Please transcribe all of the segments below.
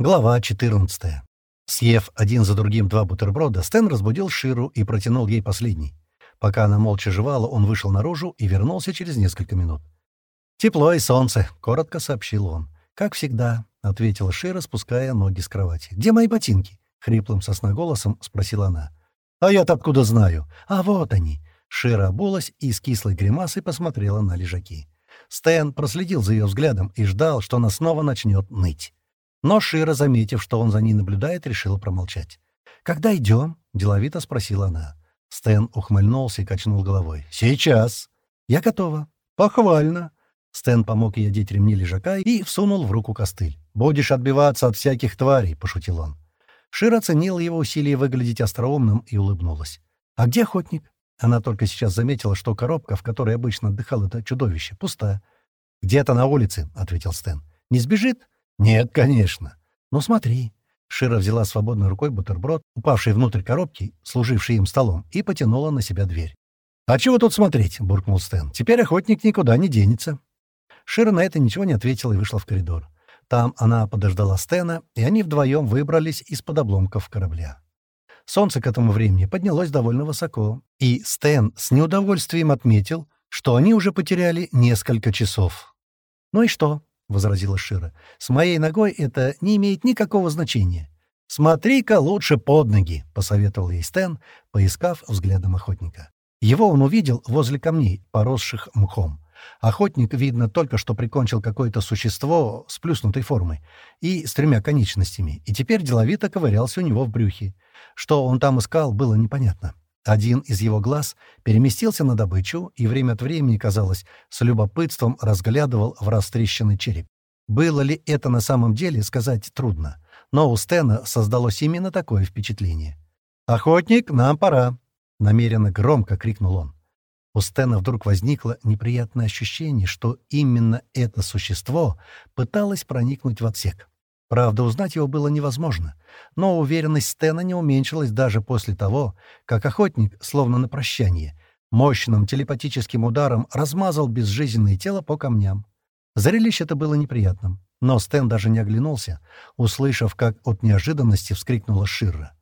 Глава 14. Съев один за другим два бутерброда, Стэн разбудил Ширу и протянул ей последний. Пока она молча жевала, он вышел наружу и вернулся через несколько минут. «Тепло и солнце», — коротко сообщил он. «Как всегда», — ответила Шира, спуская ноги с кровати. «Где мои ботинки?» — хриплым сосноголосом спросила она. «А я-то откуда знаю?» «А вот они». Шира обулась и с кислой гримасой посмотрела на лежаки. Стэн проследил за ее взглядом и ждал, что она снова начнет ныть. Но Шира, заметив, что он за ней наблюдает, решила промолчать. «Когда идем?» — деловито спросила она. Стэн ухмыльнулся и качнул головой. «Сейчас!» «Я готова». «Похвально!» Стэн помог ей одеть ремни лежака и всунул в руку костыль. «Будешь отбиваться от всяких тварей», — пошутил он. Шира оценила его усилие выглядеть остроумным и улыбнулась. «А где охотник?» Она только сейчас заметила, что коробка, в которой обычно отдыхало это чудовище, пуста. «Где-то на улице», — ответил Стэн. «Не сбежит?» «Нет, конечно. Ну смотри». Шира взяла свободной рукой бутерброд, упавший внутрь коробки, служивший им столом, и потянула на себя дверь. «А чего тут смотреть?» — буркнул Стэн. «Теперь охотник никуда не денется». Шира на это ничего не ответила и вышла в коридор. Там она подождала Стэна, и они вдвоем выбрались из-под обломков корабля. Солнце к этому времени поднялось довольно высоко, и Стэн с неудовольствием отметил, что они уже потеряли несколько часов. «Ну и что?» — возразила Шира. «С моей ногой это не имеет никакого значения. Смотри-ка лучше под ноги», — посоветовал ей Стэн, поискав взглядом охотника. Его он увидел возле камней, поросших мхом. Охотник, видно, только что прикончил какое-то существо с плюснутой формой и с тремя конечностями, и теперь деловито ковырялся у него в брюхе. Что он там искал, было непонятно. Один из его глаз переместился на добычу и время от времени, казалось, с любопытством разглядывал в растрещенный череп. Было ли это на самом деле, сказать трудно. Но у Стена создалось именно такое впечатление. «Охотник, нам пора!» — намеренно громко крикнул он. У Стена вдруг возникло неприятное ощущение, что именно это существо пыталось проникнуть в отсек. Правда, узнать его было невозможно, но уверенность Стена не уменьшилась даже после того, как охотник, словно на прощание, мощным телепатическим ударом размазал безжизненное тело по камням. Зрелище это было неприятным, но Стэн даже не оглянулся, услышав, как от неожиданности вскрикнула Ширра.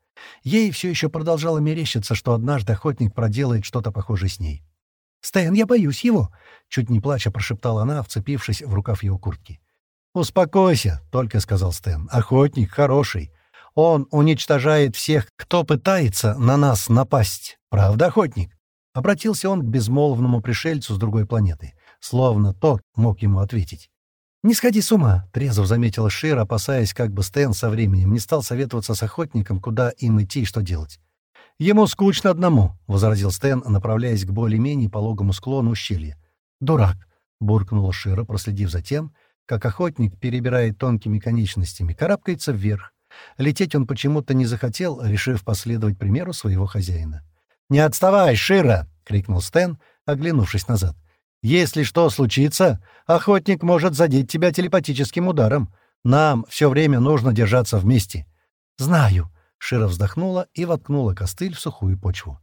Ей все еще продолжало мерещиться, что однажды охотник проделает что-то похожее с ней. «Стэн, я боюсь его!» — чуть не плача прошептала она, вцепившись в рукав его куртки. «Успокойся», — только сказал Стэн. «Охотник хороший. Он уничтожает всех, кто пытается на нас напасть. Правда, охотник?» Обратился он к безмолвному пришельцу с другой планеты, словно тот мог ему ответить. «Не сходи с ума», — трезво заметила Шир, опасаясь, как бы Стэн со временем не стал советоваться с охотником, куда им идти и что делать. «Ему скучно одному», — возразил Стэн, направляясь к более-менее пологому склону ущелья. «Дурак», — буркнула Шира, проследив за тем, — как охотник перебирает тонкими конечностями, карабкается вверх. Лететь он почему-то не захотел, решив последовать примеру своего хозяина. «Не отставай, Шира!» — крикнул Стэн, оглянувшись назад. «Если что случится, охотник может задеть тебя телепатическим ударом. Нам все время нужно держаться вместе». «Знаю», — Шира вздохнула и воткнула костыль в сухую почву.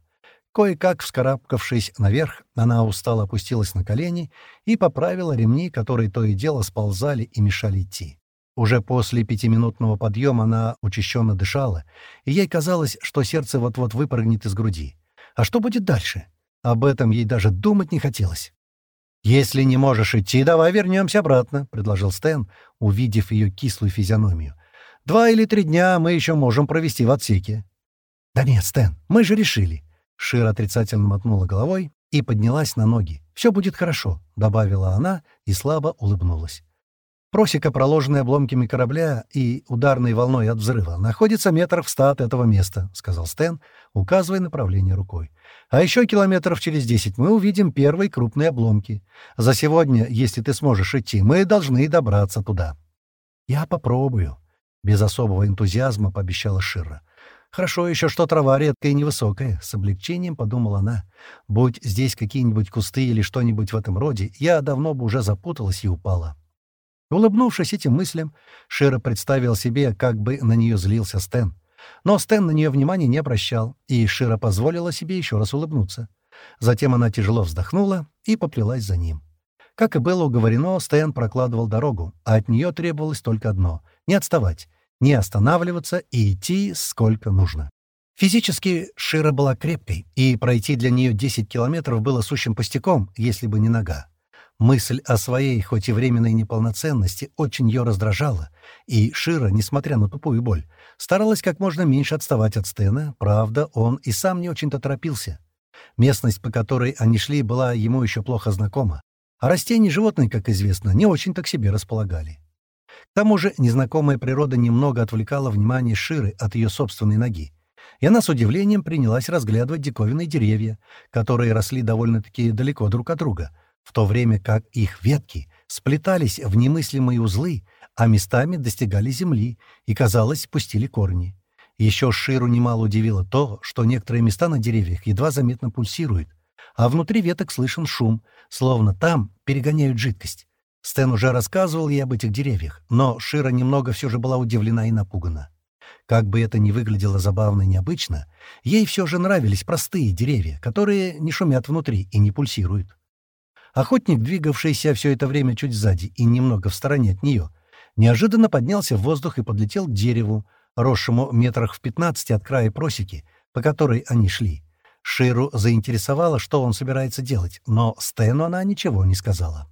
Кое-как, вскарабкавшись наверх, она устало опустилась на колени и поправила ремни, которые то и дело сползали и мешали идти. Уже после пятиминутного подъема она учащенно дышала, и ей казалось, что сердце вот-вот выпрыгнет из груди. А что будет дальше? Об этом ей даже думать не хотелось. «Если не можешь идти, давай вернемся обратно», — предложил Стэн, увидев ее кислую физиономию. «Два или три дня мы еще можем провести в отсеке». «Да нет, Стэн, мы же решили. Шира отрицательно мотнула головой и поднялась на ноги. «Все будет хорошо», — добавила она и слабо улыбнулась. Просека, проложенная обломками корабля и ударной волной от взрыва, находится метров в ста от этого места, — сказал Стэн, указывая направление рукой. А еще километров через десять мы увидим первые крупные обломки. За сегодня, если ты сможешь идти, мы должны добраться туда. — Я попробую, — без особого энтузиазма пообещала Шира. Хорошо еще, что трава редкая и невысокая, — с облегчением подумала она. Будь здесь какие-нибудь кусты или что-нибудь в этом роде, я давно бы уже запуталась и упала. Улыбнувшись этим мыслям, Шира представил себе, как бы на нее злился Стэн. Но Стэн на нее внимания не обращал, и Шира позволила себе еще раз улыбнуться. Затем она тяжело вздохнула и поплелась за ним. Как и было уговорено, Стэн прокладывал дорогу, а от нее требовалось только одно — не отставать не останавливаться и идти сколько нужно. Физически Шира была крепкой, и пройти для нее 10 километров было сущим пустяком, если бы не нога. Мысль о своей, хоть и временной неполноценности, очень ее раздражала, и Шира, несмотря на тупую боль, старалась как можно меньше отставать от Стена, правда, он и сам не очень-то торопился. Местность, по которой они шли, была ему еще плохо знакома, а растения и животные, как известно, не очень-то к себе располагали. К тому же незнакомая природа немного отвлекала внимание Ширы от ее собственной ноги, и она с удивлением принялась разглядывать диковинные деревья, которые росли довольно-таки далеко друг от друга, в то время как их ветки сплетались в немыслимые узлы, а местами достигали земли и, казалось, пустили корни. Еще Ширу немало удивило то, что некоторые места на деревьях едва заметно пульсируют, а внутри веток слышен шум, словно там перегоняют жидкость. Стэн уже рассказывал ей об этих деревьях, но Шира немного все же была удивлена и напугана. Как бы это ни выглядело забавно и необычно, ей все же нравились простые деревья, которые не шумят внутри и не пульсируют. Охотник, двигавшийся все это время чуть сзади и немного в стороне от нее, неожиданно поднялся в воздух и подлетел к дереву, росшему метрах в пятнадцати от края просеки, по которой они шли. Ширу заинтересовало, что он собирается делать, но Стэну она ничего не сказала.